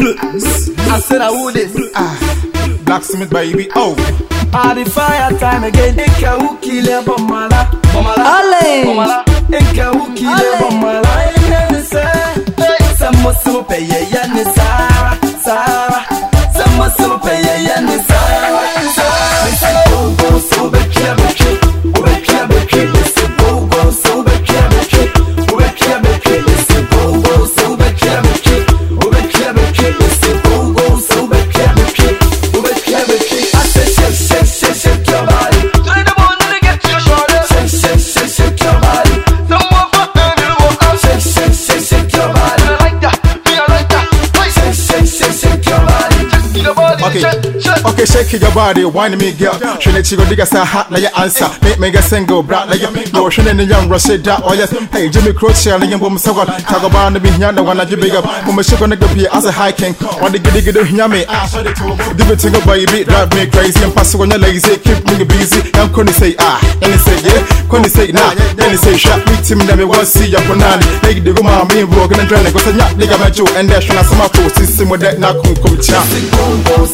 I said I would this. Blacksmith baby, oh. Ah, the fire time again. Eka who kill a bomala, bomala, Ale. bomala. Eka who kill a Ale. bomala. Eka ni say, some muscle pay ya ni Okay, okay, shake your body, whine me girl. Shine chigo diga sa hot na ya answer. Make me get single, bra na ya. No shine ni young down. Oh yes, hey Jimmy Croce na yambo msawa. Tago ba na bi nyanda wana jibiga. Mama shiko na gabi as a hiking. On the giddy giddy nyame. Ah, tingo baby, drive me crazy and pass on your lazy, keep me busy. Young Connie say ah, and he say yeah, Connie say nah, then he say shot me team na me want see ya punani. Hey, the go ma me work and trying to go say nya nigga ma jo and dash na to that na your one to your your shake shake your body. I like that, me I like that.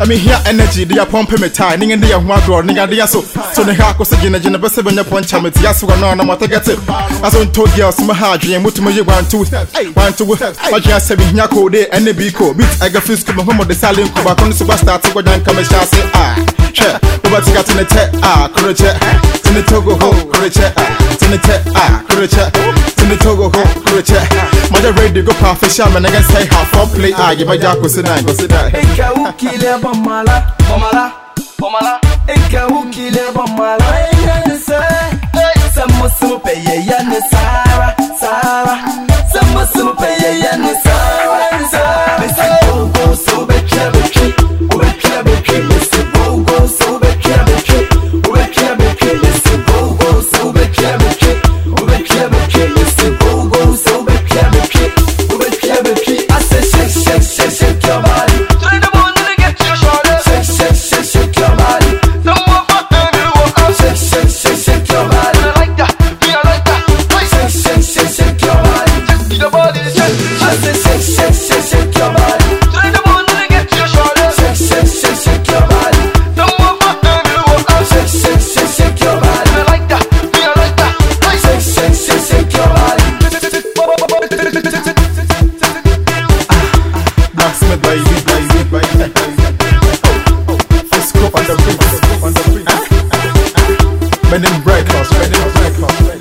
I'm mean here energy, they are pumping me tie, nigga they are one door, nigga they are so. So the hack was a gina gina best when you punch him, it's yes one on a motagative. As on told girls, my hard dream, what to me one two one two but just seven yako day and the biko beat I got fist, fish my home of the silent cuba come superstar so go down come and shall say ah check what you got in the tech ah could check in the togo ho could check ah, in the tech ah could check in the togo ho could check de ready go fa sha me say half for play ah give my jack ko sit down go sit down Eka a bomala, bomala, bomala. Eka a bomala. Eka ni say, some muscle pay ya ni Baby. Fisco on the beat, breakfast.